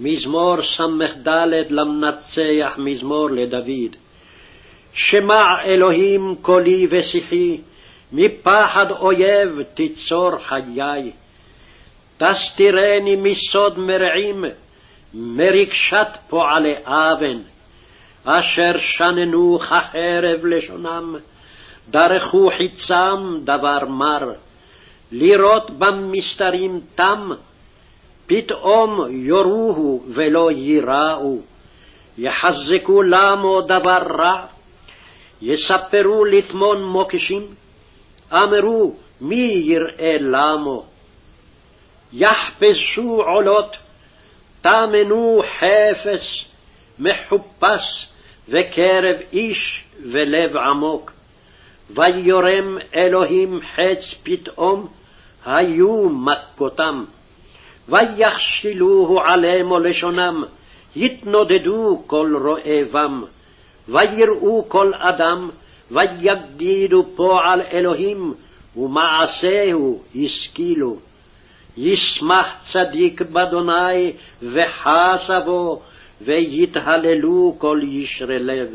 מזמור ס"ד למנצח, מזמור לדוד. שמע אלוהים קולי ושיחי, מפחד אויב תצור חיי. תסתירני מסוד מרעים, מרגשת פועלי אוון, אשר שננו כחרב לשונם, דרכו חיצם דבר מר, לירות במסתרים תם, פתאום יורהו ולא ייראו, יחזקו למו דבר רע, יספרו לטמון מוקשים, אמרו מי יראה למו. יחפשו עולות, טמנו חפש, מחופש וקרב איש ולב עמוק. ויורם אלוהים חץ פתאום, היו מכותם. ויכשילוהו עלימו לשונם, יתנודדו כל רועבם. ויראו כל אדם, ויגידו פועל אלוהים, ומעשהו השכילו. ישמח צדיק באדוני וחסה בו, ויתהללו כל ישרי לב.